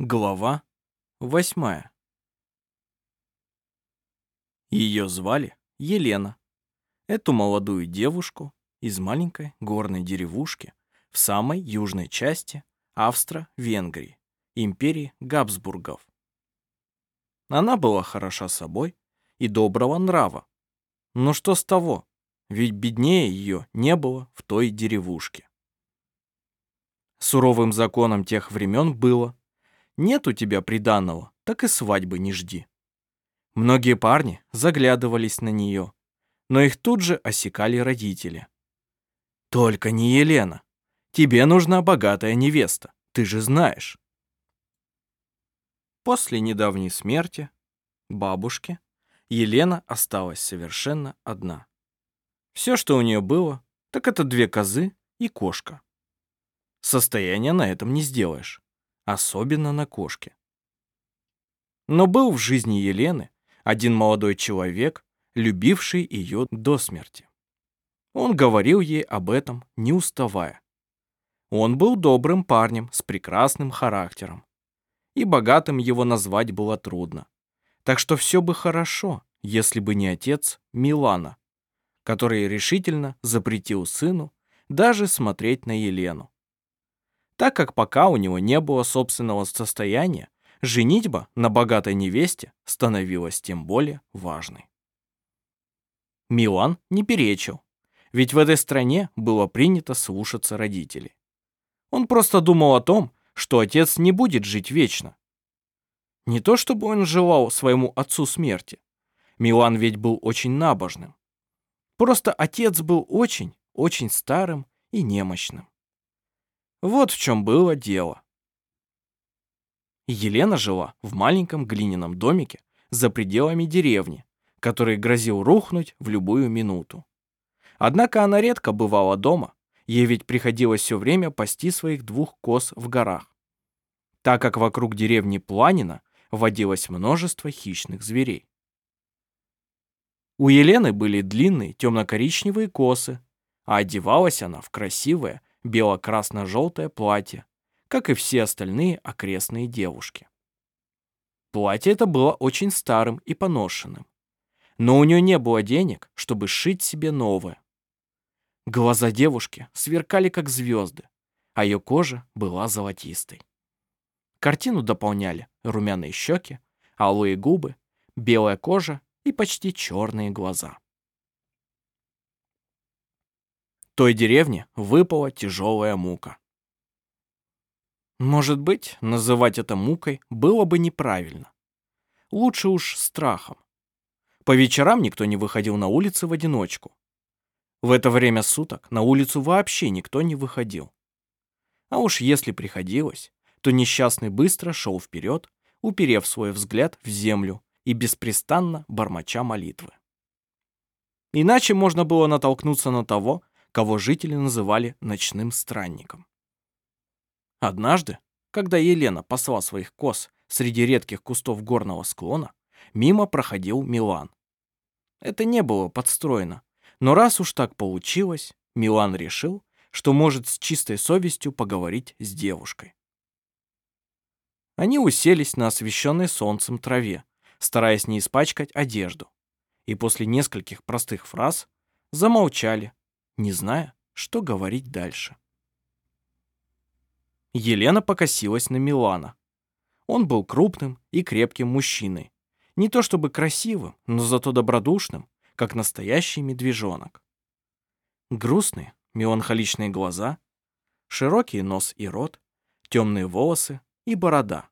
Глава восьмая. Ее звали Елена. Эту молодую девушку из маленькой горной деревушки в самой южной части Австро-Венгрии, империи Габсбургов. Она была хороша собой и доброго нрава. Но что с того? Ведь беднее ее не было в той деревушке. Суровым законом тех времен было, нет у тебя приданого, так и свадьбы не жди. Многие парни заглядывались на нее, но их тут же осекали родители. Только не Елена. Тебе нужна богатая невеста, ты же знаешь. После недавней смерти бабушки Елена осталась совершенно одна. Все, что у нее было, так это две козы и кошка. Состояние на этом не сделаешь особенно на кошке. Но был в жизни Елены один молодой человек, любивший ее до смерти. Он говорил ей об этом, не уставая. Он был добрым парнем с прекрасным характером. И богатым его назвать было трудно. Так что все бы хорошо, если бы не отец Милана, который решительно запретил сыну даже смотреть на Елену так как пока у него не было собственного состояния, женитьба на богатой невесте становилась тем более важной. Милан не перечил, ведь в этой стране было принято слушаться родителей. Он просто думал о том, что отец не будет жить вечно. Не то чтобы он желал своему отцу смерти. Милан ведь был очень набожным. Просто отец был очень, очень старым и немощным. Вот в чем было дело. Елена жила в маленьком глиняном домике за пределами деревни, который грозил рухнуть в любую минуту. Однако она редко бывала дома, ей ведь приходилось все время пасти своих двух коз в горах, так как вокруг деревни Планина водилось множество хищных зверей. У Елены были длинные темно-коричневые косы, а одевалась она в красивое бело-красно-желтое платье, как и все остальные окрестные девушки. Платье это было очень старым и поношенным, но у нее не было денег, чтобы сшить себе новое. Глаза девушки сверкали, как звезды, а ее кожа была золотистой. Картину дополняли румяные щеки, алые губы, белая кожа и почти черные глаза. Той деревне выпала тяжелая мука. Может быть, называть это мукой было бы неправильно. Лучше уж страхом. По вечерам никто не выходил на улицы в одиночку. В это время суток на улицу вообще никто не выходил. А уж если приходилось, то несчастный быстро шел вперед, уперев свой взгляд в землю и беспрестанно бормоча молитвы. Иначе можно было натолкнуться на того, кого жители называли ночным странником. Однажды, когда Елена пасла своих коз среди редких кустов горного склона, мимо проходил Милан. Это не было подстроено, но раз уж так получилось, Милан решил, что может с чистой совестью поговорить с девушкой. Они уселись на освещенной солнцем траве, стараясь не испачкать одежду, и после нескольких простых фраз замолчали, не зная, что говорить дальше. Елена покосилась на Милана. Он был крупным и крепким мужчиной. Не то чтобы красивым, но зато добродушным, как настоящий медвежонок. Грустные, меланхоличные глаза, широкий нос и рот, темные волосы и борода.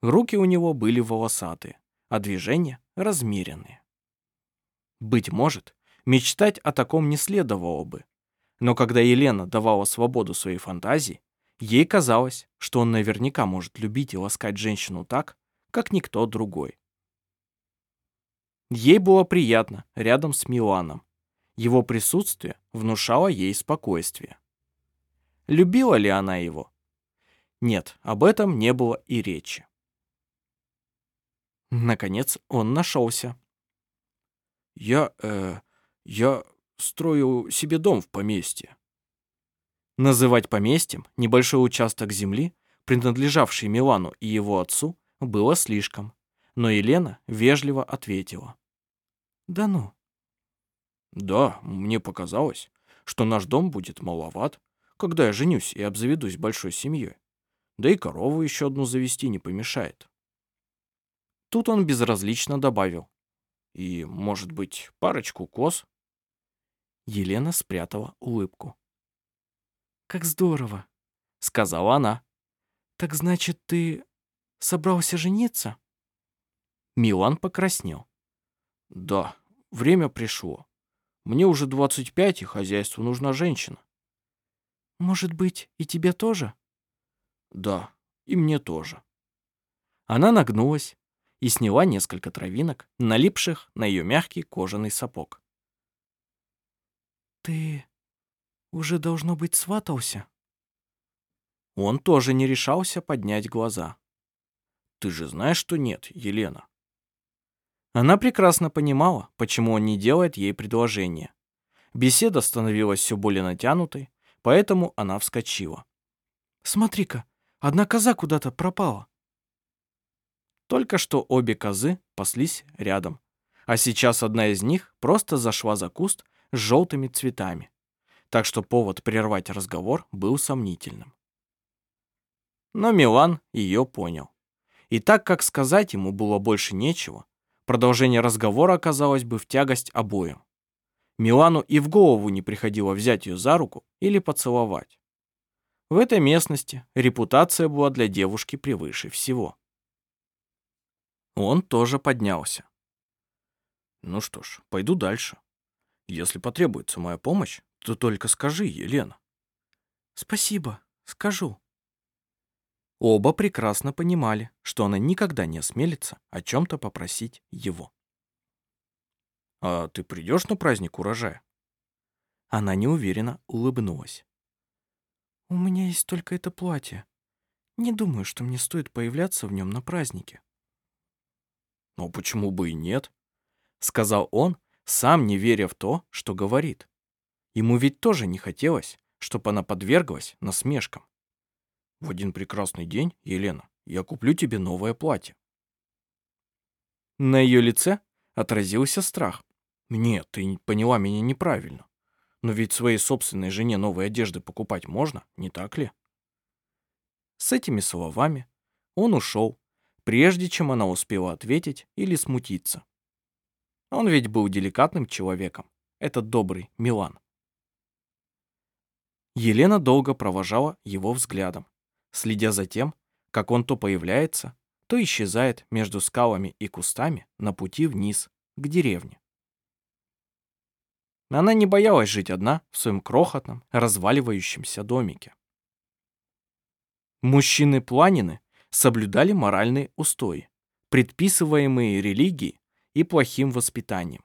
Руки у него были волосатые, а движения размеренные. Быть может, Мечтать о таком не следовало бы. Но когда Елена давала свободу своей фантазии, ей казалось, что он наверняка может любить и ласкать женщину так, как никто другой. Ей было приятно рядом с Миланом. Его присутствие внушало ей спокойствие. Любила ли она его? Нет, об этом не было и речи. Наконец он нашелся. «Я, э, я строю себе дом в поместье. Называть поместьем небольшой участок земли, принадлежавший Милану и его отцу, было слишком, но Елена вежливо ответила. «Да ну». «Да, мне показалось, что наш дом будет маловат, когда я женюсь и обзаведусь большой семьей. Да и корову еще одну завести не помешает». Тут он безразлично добавил. «И, может быть, парочку коз?» Елена спрятала улыбку. «Как здорово!» — сказала она. «Так значит, ты собрался жениться?» Милан покраснел. «Да, время пришло. Мне уже 25, и хозяйству нужна женщина». «Может быть, и тебе тоже?» «Да, и мне тоже». Она нагнулась и сняла несколько травинок, налипших на ее мягкий кожаный сапог. «Ты уже, должно быть, сватался?» Он тоже не решался поднять глаза. «Ты же знаешь, что нет, Елена?» Она прекрасно понимала, почему он не делает ей предложение. Беседа становилась все более натянутой, поэтому она вскочила. «Смотри-ка, одна коза куда-то пропала». Только что обе козы паслись рядом, а сейчас одна из них просто зашла за куст с желтыми цветами, так что повод прервать разговор был сомнительным. Но Милан ее понял. И так как сказать ему было больше нечего, продолжение разговора оказалось бы в тягость обоим. Милану и в голову не приходило взять ее за руку или поцеловать. В этой местности репутация была для девушки превыше всего. Он тоже поднялся. Ну что ж, пойду дальше. Если потребуется моя помощь, то только скажи, Елена. Спасибо, скажу. Оба прекрасно понимали, что она никогда не осмелится о чем-то попросить его. «А ты придешь на праздник урожая?» Она неуверенно улыбнулась. «У меня есть только это платье. Не думаю, что мне стоит появляться в нем на празднике». «Ну почему бы и нет?» — сказал он, сам не веря в то, что говорит. Ему ведь тоже не хотелось, чтобы она подверглась насмешкам. В один прекрасный день, Елена, я куплю тебе новое платье. На ее лице отразился страх. Нет, ты поняла меня неправильно. Но ведь своей собственной жене новые одежды покупать можно, не так ли? С этими словами он ушел, прежде чем она успела ответить или смутиться. Он ведь был деликатным человеком, этот добрый Милан. Елена долго провожала его взглядом следя за тем, как он то появляется, то исчезает между скалами и кустами на пути вниз, к деревне. Она не боялась жить одна в своем крохотном, разваливающемся домике. Мужчины-планины соблюдали моральные устои, предписываемые религией и плохим воспитанием.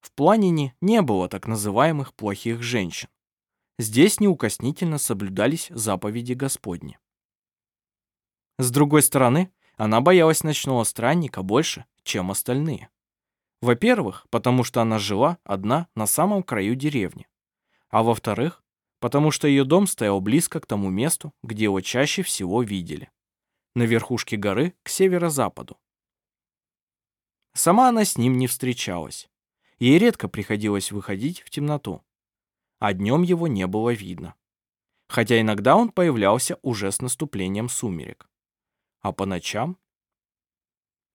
В планине не было так называемых плохих женщин. Здесь неукоснительно соблюдались заповеди Господни. С другой стороны, она боялась ночного странника больше, чем остальные. Во-первых, потому что она жила одна на самом краю деревни. А во-вторых, потому что ее дом стоял близко к тому месту, где его чаще всего видели. На верхушке горы к северо-западу. Сама она с ним не встречалась. Ей редко приходилось выходить в темноту а днем его не было видно. Хотя иногда он появлялся уже с наступлением сумерек. А по ночам?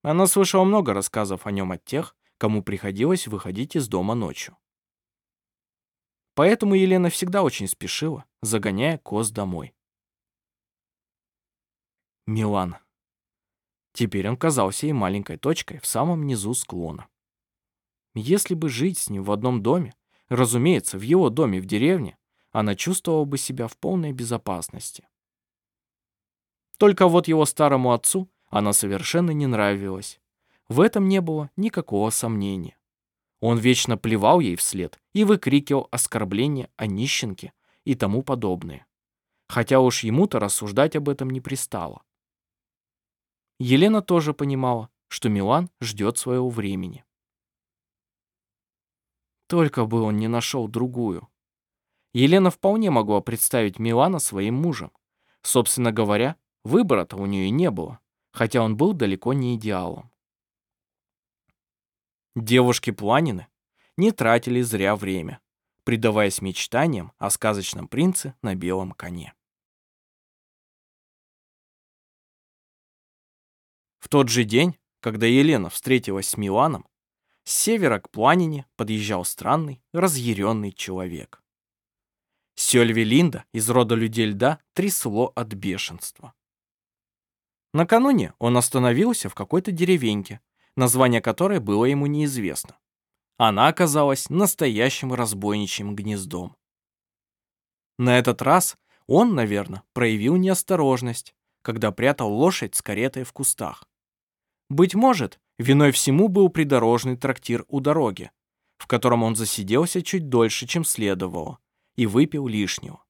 Она слышала много рассказов о нем от тех, кому приходилось выходить из дома ночью. Поэтому Елена всегда очень спешила, загоняя коз домой. Милан. Теперь он казался ей маленькой точкой в самом низу склона. Если бы жить с ним в одном доме, Разумеется, в его доме в деревне она чувствовала бы себя в полной безопасности. Только вот его старому отцу она совершенно не нравилась. В этом не было никакого сомнения. Он вечно плевал ей вслед и выкрикивал оскорбления о нищенке и тому подобное. Хотя уж ему-то рассуждать об этом не пристало. Елена тоже понимала, что Милан ждет своего времени. Только бы он не нашел другую. Елена вполне могла представить Милана своим мужем. Собственно говоря, выбора-то у нее не было, хотя он был далеко не идеалом. Девушки-планины не тратили зря время, предаваясь мечтаниям о сказочном принце на белом коне. Тот же день, когда Елена встретилась с Миланом, с севера к планине подъезжал странный, разъяренный человек. Сёльви Линда из рода людей льда трясло от бешенства. Накануне он остановился в какой-то деревеньке, название которой было ему неизвестно. Она оказалась настоящим разбойничьим гнездом. На этот раз он, наверное, проявил неосторожность, когда прятал лошадь с каретой в кустах. Быть может, виной всему был придорожный трактир у дороги, в котором он засиделся чуть дольше, чем следовало, и выпил лишнего.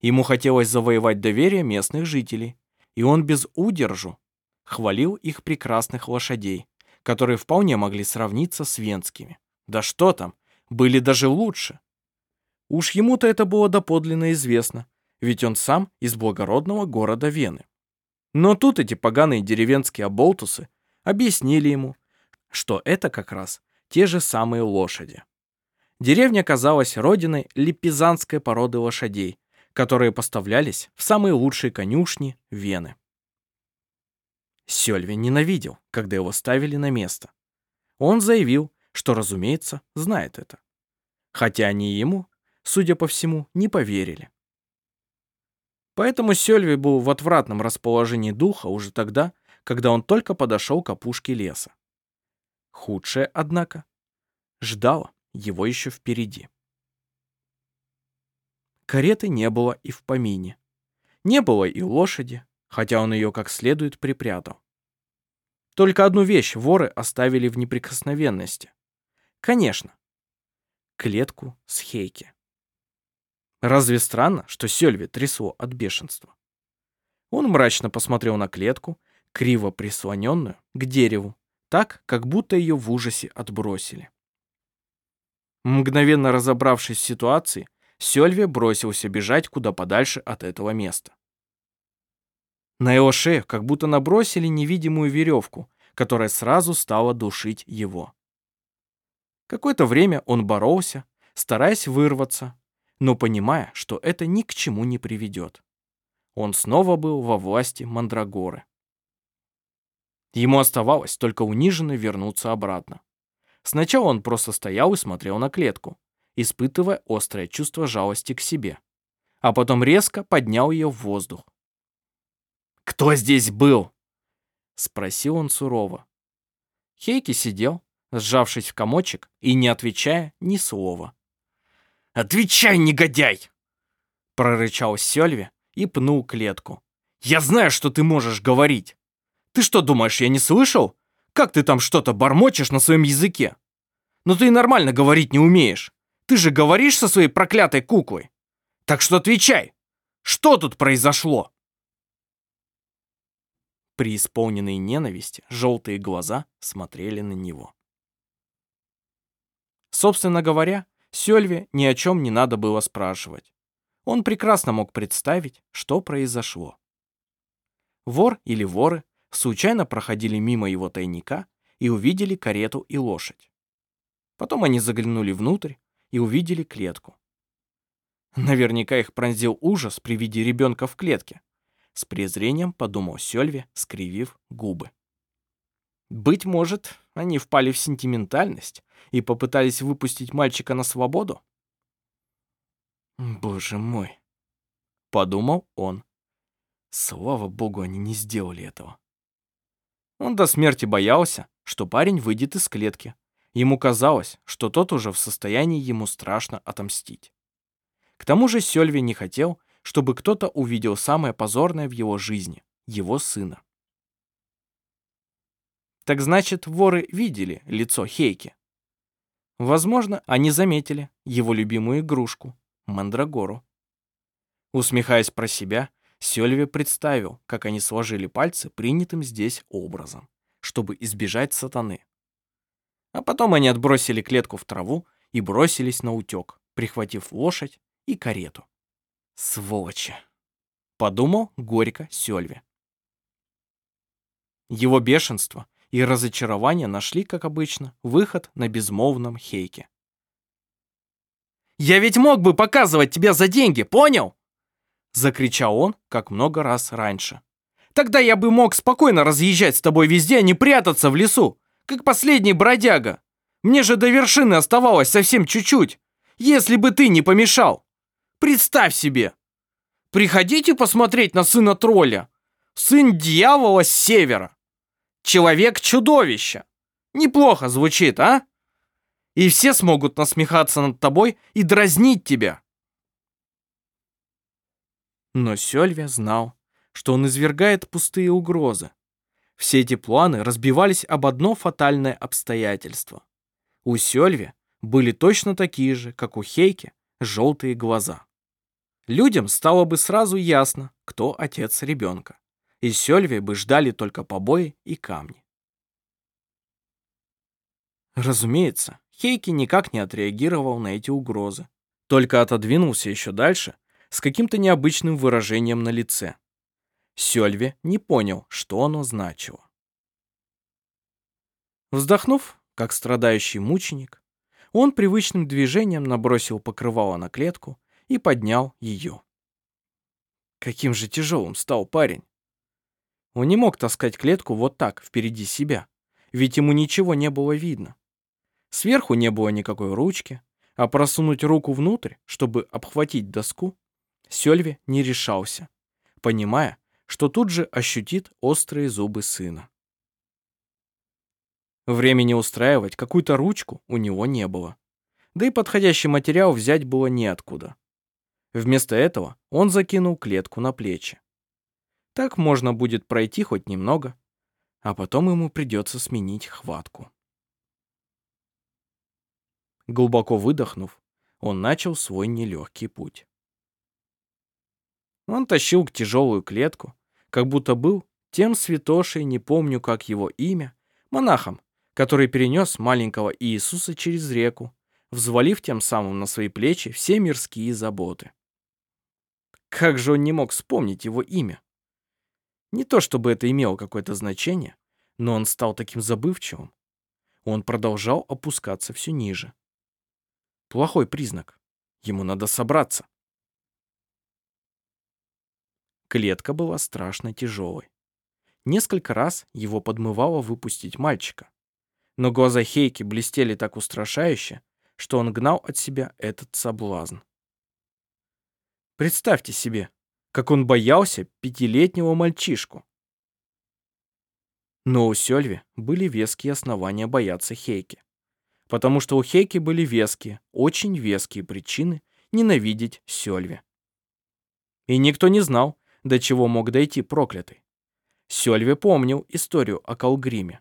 Ему хотелось завоевать доверие местных жителей, и он без удержу хвалил их прекрасных лошадей, которые вполне могли сравниться с венскими. Да что там, были даже лучше. Уж ему-то это было доподлинно известно, ведь он сам из благородного города Вены. Но тут эти поганые деревенские оболтусы объяснили ему, что это как раз те же самые лошади. Деревня казалась родиной липизанской породы лошадей, которые поставлялись в самые лучшие конюшни Вены. Сёльви ненавидел, когда его ставили на место. Он заявил, что, разумеется, знает это. Хотя они ему, судя по всему, не поверили. Поэтому Сёльви был в отвратном расположении духа уже тогда, когда он только подошел к опушке леса. Худшее, однако, ждало его еще впереди. Кареты не было и в помине. Не было и лошади, хотя он ее как следует припрятал. Только одну вещь воры оставили в неприкосновенности. Конечно, клетку с Хейки. Разве странно, что Сёльви трясло от бешенства? Он мрачно посмотрел на клетку, криво прислоненную к дереву, так, как будто ее в ужасе отбросили. Мгновенно разобравшись в ситуации, Сёльви бросился бежать куда подальше от этого места. На его шею как будто набросили невидимую веревку, которая сразу стала душить его. Какое-то время он боролся, стараясь вырваться, но понимая, что это ни к чему не приведет. Он снова был во власти Мандрагоры. Ему оставалось только униженно вернуться обратно. Сначала он просто стоял и смотрел на клетку, испытывая острое чувство жалости к себе, а потом резко поднял ее в воздух. «Кто здесь был?» — спросил он сурово. Хейки сидел, сжавшись в комочек и не отвечая ни слова. «Отвечай, негодяй!» — прорычал Сёльви и пнул клетку. «Я знаю, что ты можешь говорить. Ты что, думаешь, я не слышал? Как ты там что-то бормочешь на своем языке? Но ты и нормально говорить не умеешь. Ты же говоришь со своей проклятой куклой. Так что отвечай. Что тут произошло?» При исполненной ненависти желтые глаза смотрели на него. Собственно говоря, Сёльве ни о чем не надо было спрашивать. Он прекрасно мог представить, что произошло. Вор или воры случайно проходили мимо его тайника и увидели карету и лошадь. Потом они заглянули внутрь и увидели клетку. Наверняка их пронзил ужас при виде ребенка в клетке. С презрением подумал Сёльве, скривив губы. Быть может, они впали в сентиментальность и попытались выпустить мальчика на свободу? Боже мой, подумал он. Слава богу, они не сделали этого. Он до смерти боялся, что парень выйдет из клетки. Ему казалось, что тот уже в состоянии ему страшно отомстить. К тому же Сёльви не хотел, чтобы кто-то увидел самое позорное в его жизни — его сына. Так значит, воры видели лицо Хейки. Возможно, они заметили его любимую игрушку — Мандрагору. Усмехаясь про себя, Сёльви представил, как они сложили пальцы принятым здесь образом, чтобы избежать сатаны. А потом они отбросили клетку в траву и бросились на утёк, прихватив лошадь и карету. Сволочи! Подумал горько Сёльве. Его бешенство и разочарование нашли, как обычно, выход на безмолвном Хейке. «Я ведь мог бы показывать тебя за деньги, понял?» Закричал он, как много раз раньше. «Тогда я бы мог спокойно разъезжать с тобой везде, а не прятаться в лесу, как последний бродяга. Мне же до вершины оставалось совсем чуть-чуть, если бы ты не помешал. Представь себе! Приходите посмотреть на сына тролля, сын дьявола с севера. Человек-чудовище. Неплохо звучит, а? И все смогут насмехаться над тобой и дразнить тебя. Но Сёльве знал, что он извергает пустые угрозы. Все эти планы разбивались об одно фатальное обстоятельство. У Сёльве были точно такие же, как у Хейки, желтые глаза. Людям стало бы сразу ясно, кто отец ребенка и Сёльве бы ждали только побои и камни. Разумеется, Хейки никак не отреагировал на эти угрозы, только отодвинулся еще дальше с каким-то необычным выражением на лице. Сёльве не понял, что оно значило. Вздохнув, как страдающий мученик, он привычным движением набросил покрывало на клетку и поднял ее. Каким же тяжелым стал парень. Он не мог таскать клетку вот так, впереди себя, ведь ему ничего не было видно. Сверху не было никакой ручки, а просунуть руку внутрь, чтобы обхватить доску, Сёльве не решался, понимая, что тут же ощутит острые зубы сына. Времени устраивать какую-то ручку у него не было. Да и подходящий материал взять было неоткуда. Вместо этого он закинул клетку на плечи. Так можно будет пройти хоть немного, а потом ему придется сменить хватку. Глубоко выдохнув, он начал свой нелегкий путь. Он тащил к тяжелую клетку, как будто был тем святошей, не помню, как его имя, монахом, который перенес маленького Иисуса через реку, взвалив тем самым на свои плечи все мирские заботы. Как же он не мог вспомнить его имя? Не то чтобы это имело какое-то значение, но он стал таким забывчивым. Он продолжал опускаться все ниже. Плохой признак. Ему надо собраться. Клетка была страшно тяжелой. Несколько раз его подмывало выпустить мальчика. Но глаза Хейки блестели так устрашающе, что он гнал от себя этот соблазн. Представьте себе, как он боялся пятилетнего мальчишку. Но у Сёльви были веские основания бояться Хейки. Потому что у Хейки были веские, очень веские причины ненавидеть Сёльви. И никто не знал, до чего мог дойти проклятый. Сёльви помнил историю о Калгриме.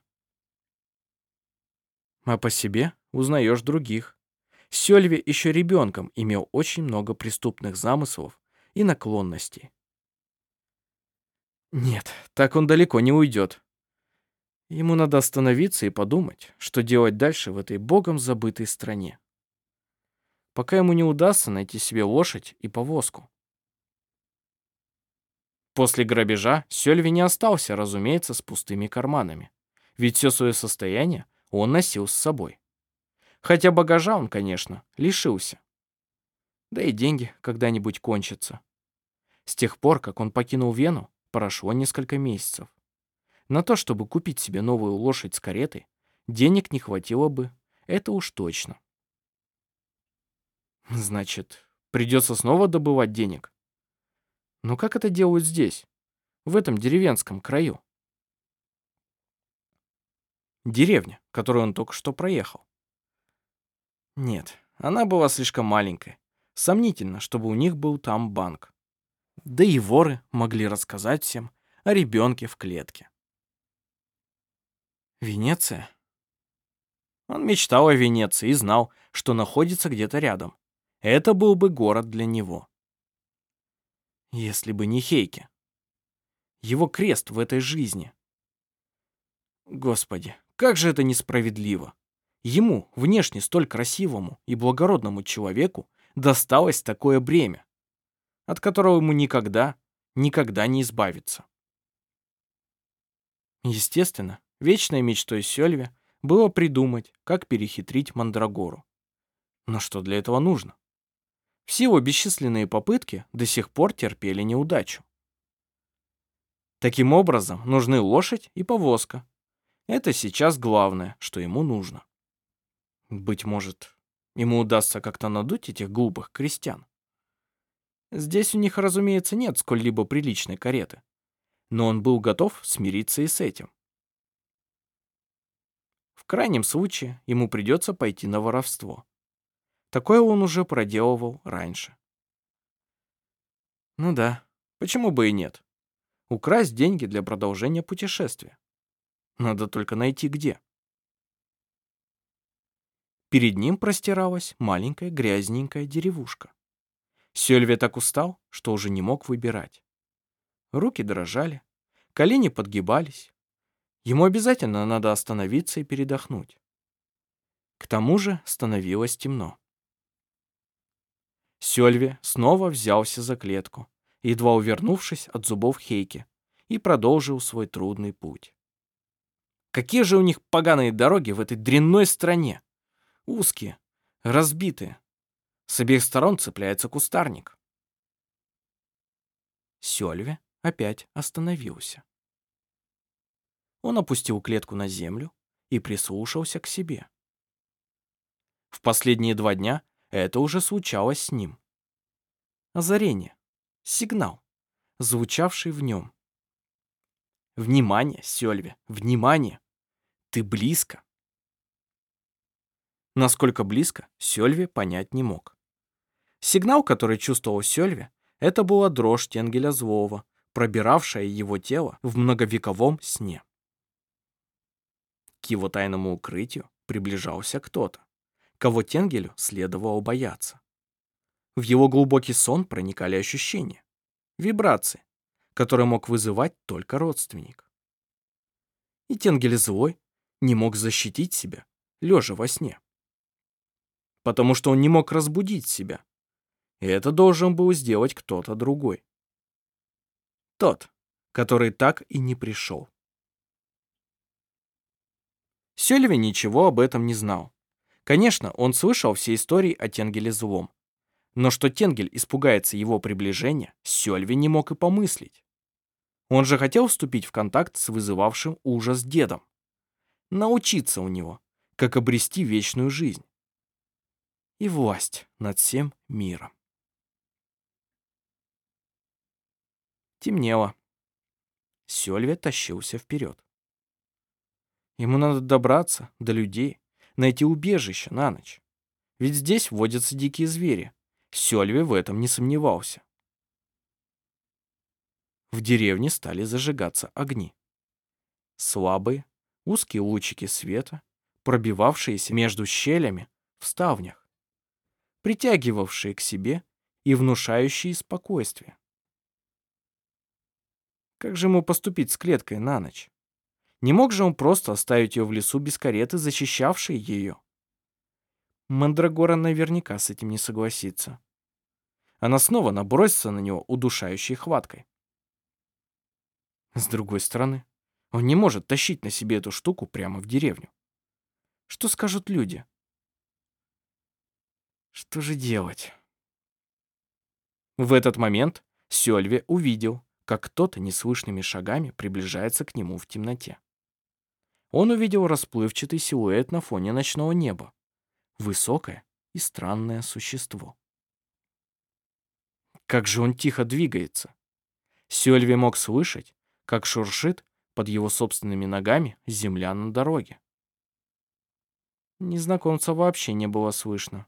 А по себе узнаешь других. Сёльви еще ребенком имел очень много преступных замыслов и наклонностей. Нет, так он далеко не уйдет. Ему надо остановиться и подумать, что делать дальше в этой богом забытой стране. Пока ему не удастся найти себе лошадь и повозку. После грабежа Сёльви не остался, разумеется, с пустыми карманами. Ведь все свое состояние он носил с собой. Хотя багажа он, конечно, лишился. Да и деньги когда-нибудь кончатся. С тех пор, как он покинул Вену, прошло несколько месяцев. На то, чтобы купить себе новую лошадь с каретой, денег не хватило бы, это уж точно. Значит, придется снова добывать денег. Но как это делают здесь, в этом деревенском краю? Деревня, которую он только что проехал. Нет, она была слишком маленькой. Сомнительно, чтобы у них был там банк. Да и воры могли рассказать всем о ребенке в клетке. Венеция? Он мечтал о Венеции и знал, что находится где-то рядом. Это был бы город для него. Если бы не Хейки. Его крест в этой жизни. Господи, как же это несправедливо. Ему, внешне столь красивому и благородному человеку, досталось такое бремя, от которого ему никогда никогда не избавиться. Естественно, вечной мечтой Сёльве было придумать, как перехитрить Мандрагору. Но что для этого нужно? Все его бесчисленные попытки до сих пор терпели неудачу. Таким образом, нужны лошадь и повозка. Это сейчас главное, что ему нужно. Быть может, ему удастся как-то надуть этих глупых крестьян. Здесь у них, разумеется, нет сколь-либо приличной кареты. Но он был готов смириться и с этим. В крайнем случае, ему придется пойти на воровство. Такое он уже проделывал раньше. Ну да, почему бы и нет? Украсть деньги для продолжения путешествия. Надо только найти где. Перед ним простиралась маленькая грязненькая деревушка. Сёльве так устал, что уже не мог выбирать. Руки дрожали, колени подгибались. Ему обязательно надо остановиться и передохнуть. К тому же становилось темно. Сёльве снова взялся за клетку едва увернувшись от зубов Хейки, и продолжил свой трудный путь. Какие же у них поганые дороги в этой дрянной стране? Узкие, разбитые. С обеих сторон цепляется кустарник. Сёльве опять остановился. Он опустил клетку на землю и прислушался к себе. В последние два дня это уже случалось с ним. Озарение сигнал, звучавший в нем. «Внимание, Сёльве, внимание! Ты близко!» Насколько близко, Сёльве понять не мог. Сигнал, который чувствовал Сёльве, это была дрожь Тенгеля Злого, пробиравшая его тело в многовековом сне. К его тайному укрытию приближался кто-то, кого Тенгелю следовало бояться. В его глубокий сон проникали ощущения, вибрации, которые мог вызывать только родственник. И Тенгель злой не мог защитить себя, лежа во сне. Потому что он не мог разбудить себя. И это должен был сделать кто-то другой. Тот, который так и не пришел. Сельви ничего об этом не знал. Конечно, он слышал все истории о Тенгеле Злом, но что Тенгель испугается его приближения, Сёльви не мог и помыслить. Он же хотел вступить в контакт с вызывавшим ужас дедом. Научиться у него, как обрести вечную жизнь. И власть над всем миром. Темнело. Сёльве тащился вперед. Ему надо добраться до людей, найти убежище на ночь. Ведь здесь водятся дикие звери, Сёльве в этом не сомневался. В деревне стали зажигаться огни. Слабые, узкие лучики света, пробивавшиеся между щелями в ставнях, притягивавшие к себе и внушающие спокойствие. Как же ему поступить с клеткой на ночь? Не мог же он просто оставить ее в лесу без кареты, защищавшей ее? Мандрагора наверняка с этим не согласится. Она снова набросится на него удушающей хваткой. С другой стороны, он не может тащить на себе эту штуку прямо в деревню. Что скажут люди? Что же делать? В этот момент Сёльве увидел, как кто-то неслышными шагами приближается к нему в темноте. Он увидел расплывчатый силуэт на фоне ночного неба высокое и странное существо. Как же он тихо двигается. Сёльви мог слышать, как шуршит под его собственными ногами земля на дороге. Незнакомца вообще не было слышно.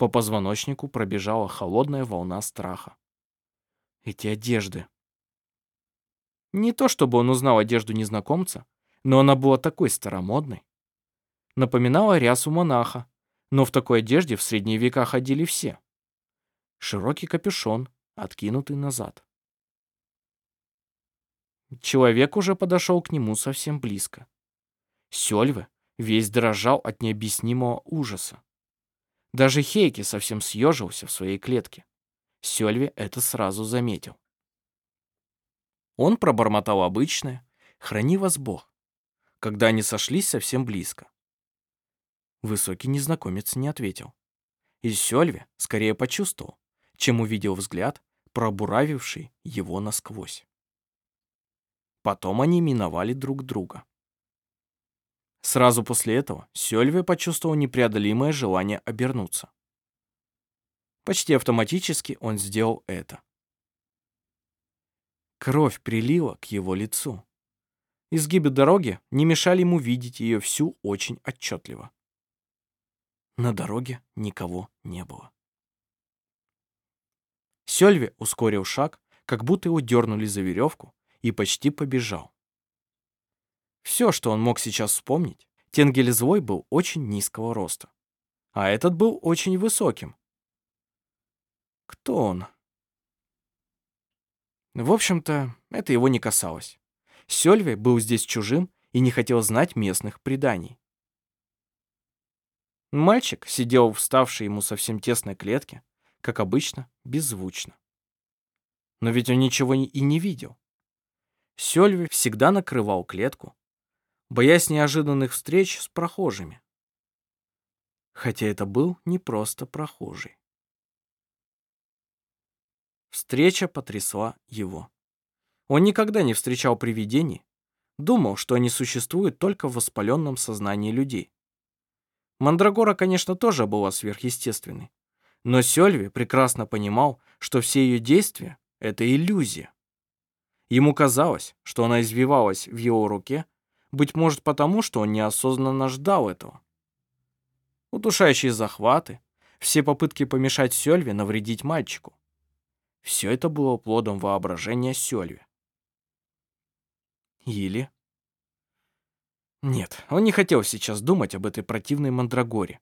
По позвоночнику пробежала холодная волна страха. Эти одежды. Не то чтобы он узнал одежду незнакомца, но она была такой старомодной напоминала рясу монаха, но в такой одежде в средние века ходили все. Широкий капюшон, откинутый назад. Человек уже подошел к нему совсем близко. Сёльве весь дрожал от необъяснимого ужаса. Даже Хейки совсем съежился в своей клетке. Сёльви это сразу заметил. Он пробормотал обычное «Храни вас Бог», когда они сошлись совсем близко. Высокий незнакомец не ответил. И Сёльви скорее почувствовал, чем увидел взгляд, пробуравивший его насквозь. Потом они миновали друг друга. Сразу после этого Сёльве почувствовал непреодолимое желание обернуться. Почти автоматически он сделал это. Кровь прилила к его лицу. Изгибы дороги не мешали ему видеть ее всю очень отчетливо. На дороге никого не было. Сёльве ускорил шаг, как будто его дернули за веревку, и почти побежал. Все, что он мог сейчас вспомнить, Тенгелезвой был очень низкого роста. А этот был очень высоким. Кто он? В общем-то, это его не касалось. Сёльве был здесь чужим и не хотел знать местных преданий. Мальчик сидел в вставшей ему совсем тесной клетке, как обычно, беззвучно. Но ведь он ничего и не видел. Сёльве всегда накрывал клетку, боясь неожиданных встреч с прохожими. Хотя это был не просто прохожий. Встреча потрясла его. Он никогда не встречал привидений, думал, что они существуют только в воспаленном сознании людей. Мандрагора, конечно, тоже была сверхъестественной, но Сёльви прекрасно понимал, что все ее действия — это иллюзия. Ему казалось, что она извивалась в его руке, быть может потому, что он неосознанно ждал этого. Удушающие захваты, все попытки помешать Сёльве навредить мальчику. Все это было плодом воображения Сёльве. Или... Нет, он не хотел сейчас думать об этой противной мандрагоре.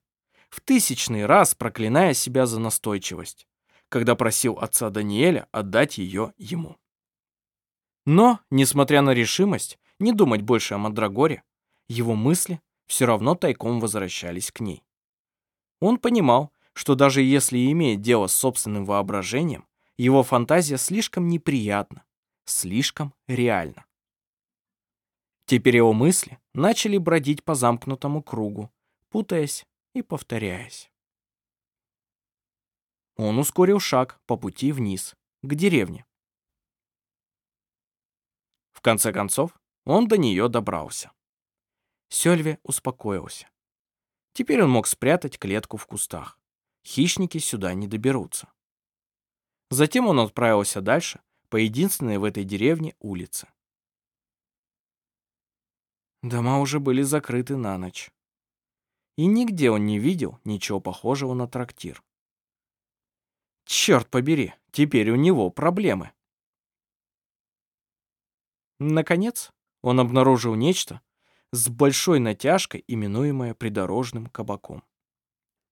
В тысячный раз проклиная себя за настойчивость, когда просил отца Даниэля отдать ее ему. Но, несмотря на решимость не думать больше о Мандрагоре, его мысли все равно тайком возвращались к ней. Он понимал, что даже если имеет дело с собственным воображением, его фантазия слишком неприятна, слишком реальна. Теперь его мысли начали бродить по замкнутому кругу, путаясь и повторяясь. Он ускорил шаг по пути вниз, к деревне. В конце концов, он до нее добрался. Сёльве успокоился. Теперь он мог спрятать клетку в кустах. Хищники сюда не доберутся. Затем он отправился дальше по единственной в этой деревне улице. Дома уже были закрыты на ночь. И нигде он не видел ничего похожего на трактир. Черт побери, теперь у него проблемы. Наконец, он обнаружил нечто с большой натяжкой, именуемое придорожным кабаком.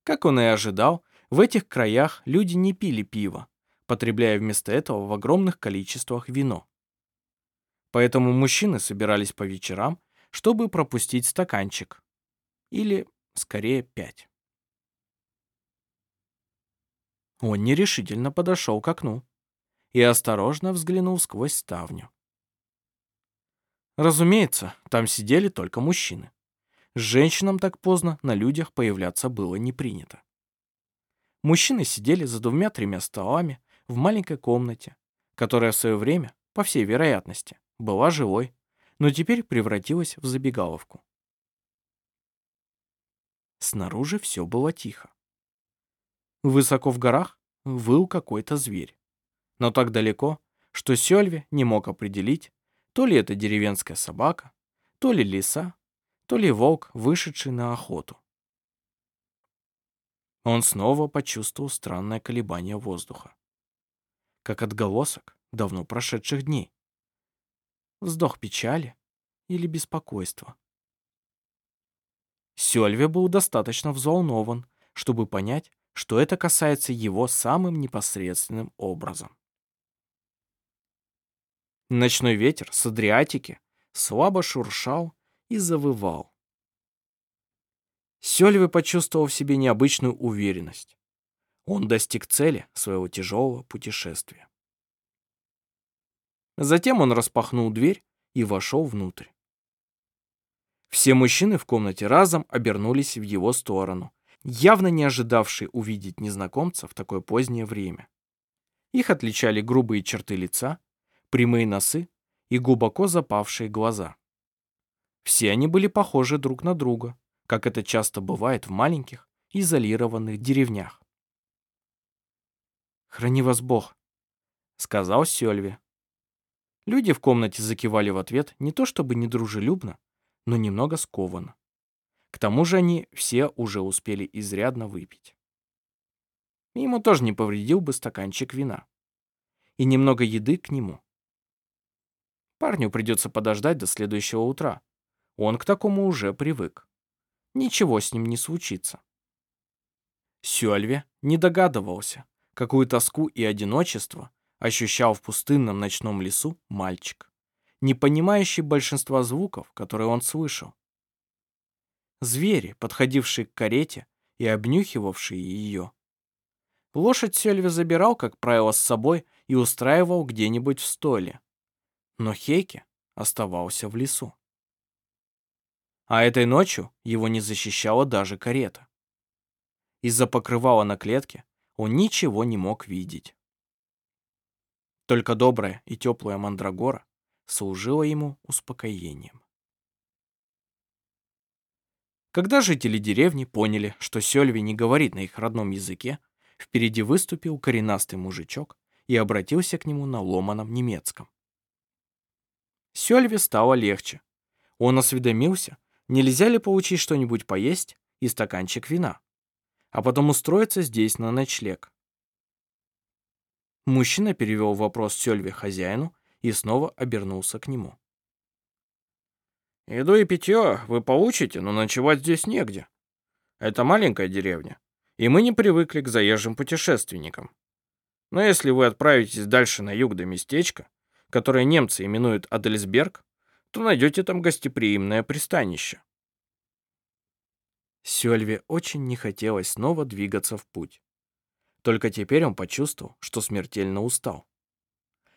Как он и ожидал, в этих краях люди не пили пиво, потребляя вместо этого в огромных количествах вино. Поэтому мужчины собирались по вечерам, чтобы пропустить стаканчик. Или, скорее, пять. Он нерешительно подошел к окну и осторожно взглянул сквозь ставню. Разумеется, там сидели только мужчины. Женщинам так поздно на людях появляться было не принято. Мужчины сидели за двумя-тремя столами в маленькой комнате, которая в свое время, по всей вероятности, была живой, но теперь превратилась в забегаловку. Снаружи все было тихо. Высоко в горах выл какой-то зверь, но так далеко, что Сёльве не мог определить, то ли это деревенская собака, то ли лиса, то ли волк, вышедший на охоту. Он снова почувствовал странное колебание воздуха. Как отголосок давно прошедших дней. Вздох печали или беспокойства. Сёльве был достаточно взволнован, чтобы понять, что это касается его самым непосредственным образом. Ночной ветер с Адриатики слабо шуршал и завывал. Сёльве почувствовал в себе необычную уверенность. Он достиг цели своего тяжелого путешествия. Затем он распахнул дверь и вошел внутрь. Все мужчины в комнате разом обернулись в его сторону, явно не ожидавшие увидеть незнакомца в такое позднее время. Их отличали грубые черты лица, прямые носы и глубоко запавшие глаза. Все они были похожи друг на друга, как это часто бывает в маленьких, изолированных деревнях. «Храни вас Бог», — сказал Сёльви. Люди в комнате закивали в ответ не то чтобы недружелюбно, но немного скованно. К тому же они все уже успели изрядно выпить. Ему тоже не повредил бы стаканчик вина. И немного еды к нему. Парню придется подождать до следующего утра. Он к такому уже привык. Ничего с ним не случится. Сюальве не догадывался, какую тоску и одиночество ощущал в пустынном ночном лесу мальчик, не понимающий большинства звуков, которые он слышал. Звери, подходившие к карете и обнюхивавшие ее. Лошадь Сельви забирал, как правило, с собой и устраивал где-нибудь в столе. Но Хейке оставался в лесу. А этой ночью его не защищала даже карета. Из-за покрывала на клетке он ничего не мог видеть. Только добрая и теплая мандрагора служила ему успокоением. Когда жители деревни поняли, что Сёльви не говорит на их родном языке, впереди выступил коренастый мужичок и обратился к нему на ломаном немецком. Сёльве стало легче. Он осведомился, нельзя ли получить что-нибудь поесть и стаканчик вина, а потом устроиться здесь на ночлег. Мужчина перевел вопрос Сёльве хозяину и снова обернулся к нему. «Еду и питье вы получите, но ночевать здесь негде. Это маленькая деревня, и мы не привыкли к заезжим путешественникам. Но если вы отправитесь дальше на юг до местечка, которое немцы именуют Адельсберг, то найдете там гостеприимное пристанище. Сёльве очень не хотелось снова двигаться в путь. Только теперь он почувствовал, что смертельно устал.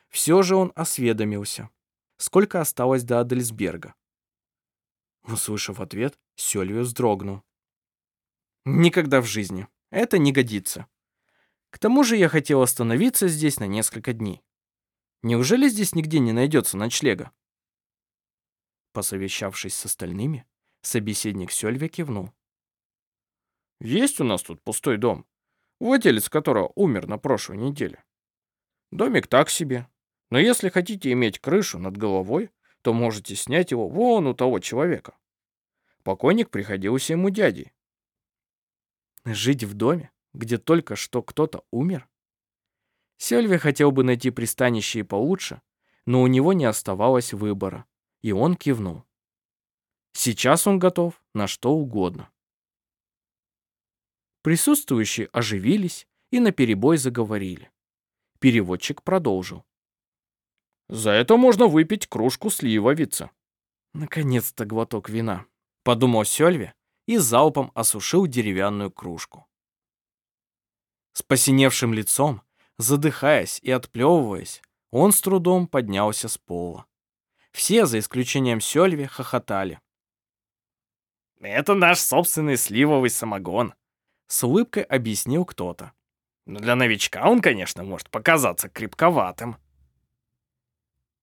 Все же он осведомился, сколько осталось до Адельсберга. Услышав ответ, Сёльве вздрогнул. «Никогда в жизни. Это не годится. К тому же я хотел остановиться здесь на несколько дней. Неужели здесь нигде не найдется ночлега?» Посовещавшись с остальными, собеседник Сёльве кивнул. «Есть у нас тут пустой дом, владелец которого умер на прошлой неделе. Домик так себе, но если хотите иметь крышу над головой, то можете снять его вон у того человека. Покойник приходился ему дядей. Жить в доме, где только что кто-то умер? Сельви хотел бы найти пристанище и получше, но у него не оставалось выбора, и он кивнул. Сейчас он готов на что угодно. Присутствующие оживились и наперебой заговорили. Переводчик продолжил. «За это можно выпить кружку сливовицы». Наконец-то глоток вина, подумал Сёльве и залпом осушил деревянную кружку. С посиневшим лицом, задыхаясь и отплевываясь, он с трудом поднялся с пола. Все, за исключением Сёльви, хохотали. «Это наш собственный сливовый самогон», — с улыбкой объяснил кто-то. «Но для новичка он, конечно, может показаться крепковатым».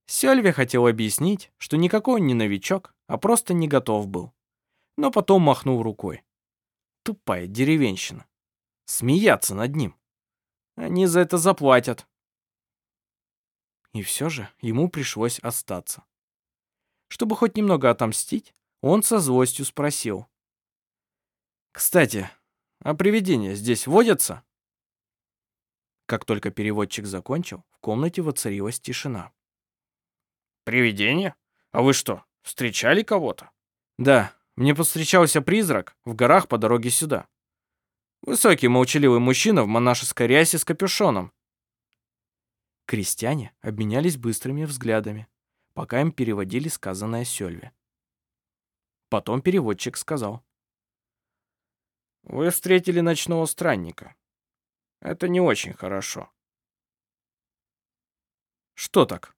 Сёльви хотел объяснить, что никакой он не новичок, а просто не готов был но потом махнул рукой. Тупая деревенщина. Смеяться над ним. Они за это заплатят. И все же ему пришлось остаться. Чтобы хоть немного отомстить, он со злостью спросил. «Кстати, а привидения здесь водятся?» Как только переводчик закончил, в комнате воцарилась тишина. «Привидения? А вы что, встречали кого-то?» «Да, мне повстречался призрак в горах по дороге сюда. Высокий молчаливый мужчина в монашеской рясе с капюшоном. Крестьяне обменялись быстрыми взглядами, пока им переводили сказанное Сёльве. Потом переводчик сказал. «Вы встретили ночного странника. Это не очень хорошо. Что так?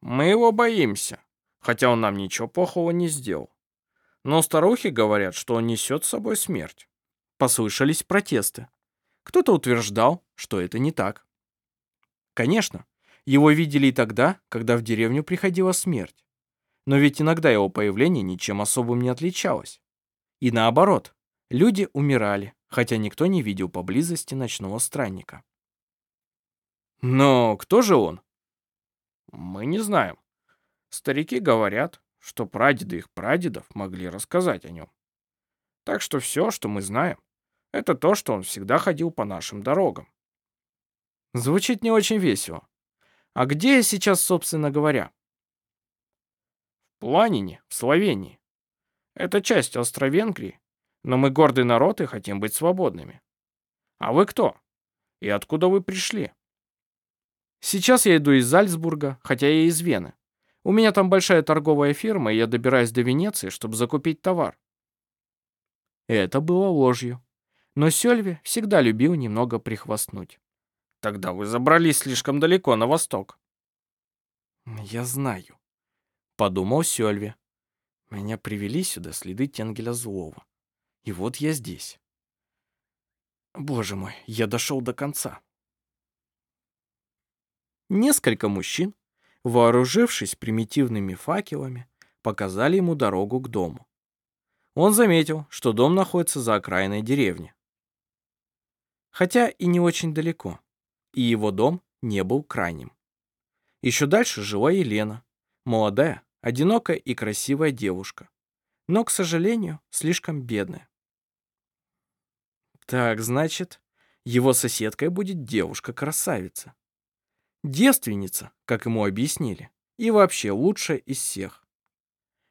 Мы его боимся, хотя он нам ничего плохого не сделал. Но старухи говорят, что он несет с собой смерть. Послышались протесты. Кто-то утверждал, что это не так. Конечно, его видели и тогда, когда в деревню приходила смерть. Но ведь иногда его появление ничем особым не отличалось. И наоборот, люди умирали, хотя никто не видел поблизости ночного странника. Но кто же он? Мы не знаем. Старики говорят, что прадеды их прадедов могли рассказать о нем. Так что все, что мы знаем, это то, что он всегда ходил по нашим дорогам. Звучит не очень весело. А где я сейчас, собственно говоря? В Планине, в Словении. Это часть Австро-Венгрии, но мы гордый народ и хотим быть свободными. А вы кто? И откуда вы пришли? Сейчас я иду из Зальцбурга, хотя я из Вены. У меня там большая торговая фирма, и я добираюсь до Венеции, чтобы закупить товар. Это было ложью. Но Сёльве всегда любил немного прихвастнуть. Тогда вы забрались слишком далеко на восток. Я знаю, подумал Сёльве. Меня привели сюда следы Тенгеля Злого. И вот я здесь. Боже мой, я дошел до конца. Несколько мужчин, вооружившись примитивными факелами, показали ему дорогу к дому. Он заметил, что дом находится за окраиной деревни. Хотя и не очень далеко, и его дом не был крайним. Еще дальше жила Елена, молодая, одинокая и красивая девушка, но, к сожалению, слишком бедная. Так, значит, его соседкой будет девушка-красавица. Девственница, как ему объяснили, и вообще лучшая из всех.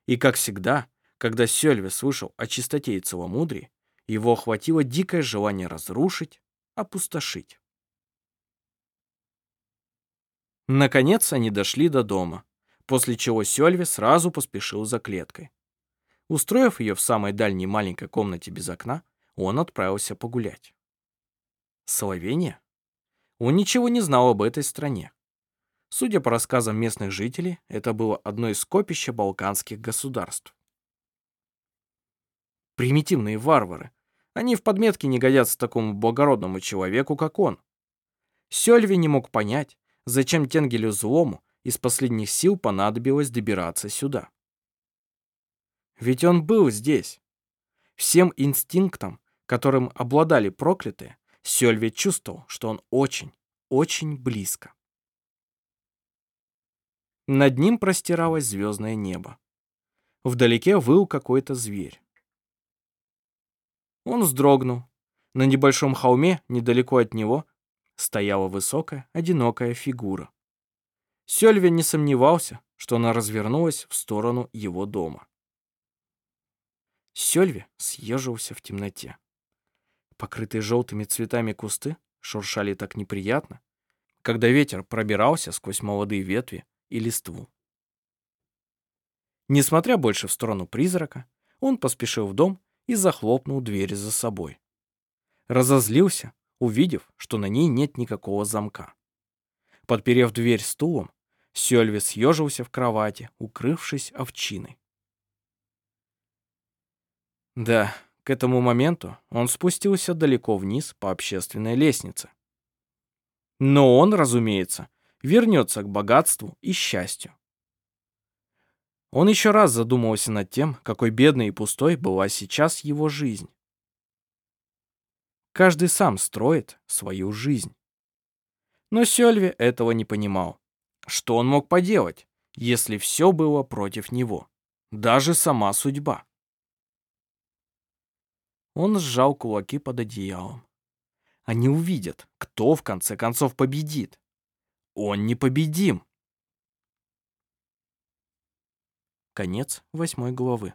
И как всегда, когда Сёльве слышал о чистоте и целомудрии, его охватило дикое желание разрушить, опустошить. Наконец они дошли до дома, после чего Сёльве сразу поспешил за клеткой. Устроив ее в самой дальней маленькой комнате без окна, он отправился погулять. Словения? Он ничего не знал об этой стране. Судя по рассказам местных жителей, это было одно из скопища балканских государств. Примитивные варвары. Они в подметке не годятся такому благородному человеку, как он. Сёльви не мог понять, зачем Тенгелю Злому из последних сил понадобилось добираться сюда. Ведь он был здесь. Всем инстинктом, которым обладали проклятые, Сёльве чувствовал, что он очень, очень близко. Над ним простиралось звездное небо. Вдалеке выл какой-то зверь. Он вздрогнул. На небольшом холме, недалеко от него, стояла высокая, одинокая фигура. Сёльве не сомневался, что она развернулась в сторону его дома. Сёльве съежился в темноте. Покрытые желтыми цветами кусты шуршали так неприятно, когда ветер пробирался сквозь молодые ветви и листву. Несмотря больше в сторону призрака, он поспешил в дом и захлопнул дверь за собой. Разозлился, увидев, что на ней нет никакого замка. Подперев дверь стулом, Сёльве съежился в кровати, укрывшись овчиной. Да, к этому моменту он спустился далеко вниз по общественной лестнице. Но он, разумеется, вернется к богатству и счастью. Он еще раз задумывался над тем, какой бедной и пустой была сейчас его жизнь. Каждый сам строит свою жизнь. Но Сёльве этого не понимал. Что он мог поделать, если все было против него? Даже сама судьба. Он сжал кулаки под одеялом. Они увидят, кто в конце концов победит. Он непобедим. Конец восьмой главы.